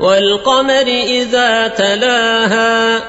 والقمر إذا تلاها